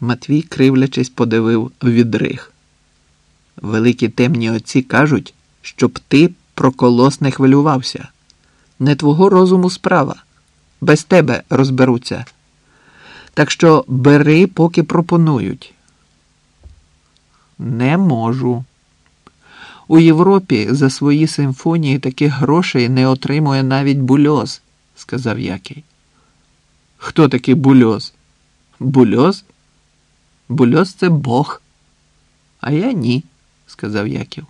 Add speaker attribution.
Speaker 1: Матвій, кривлячись, подивив відриг. Великі темні отці кажуть, щоб ти про колос не хвилювався. Не твого розуму справа. Без тебе розберуться. Так що бери, поки пропонують. Не можу. У Європі за свої симфонії таких грошей не отримує навіть бульоз, сказав Який. Хто такий бульоз? Бульоз? Бульоз це Бог. А я ні, сказав Яків.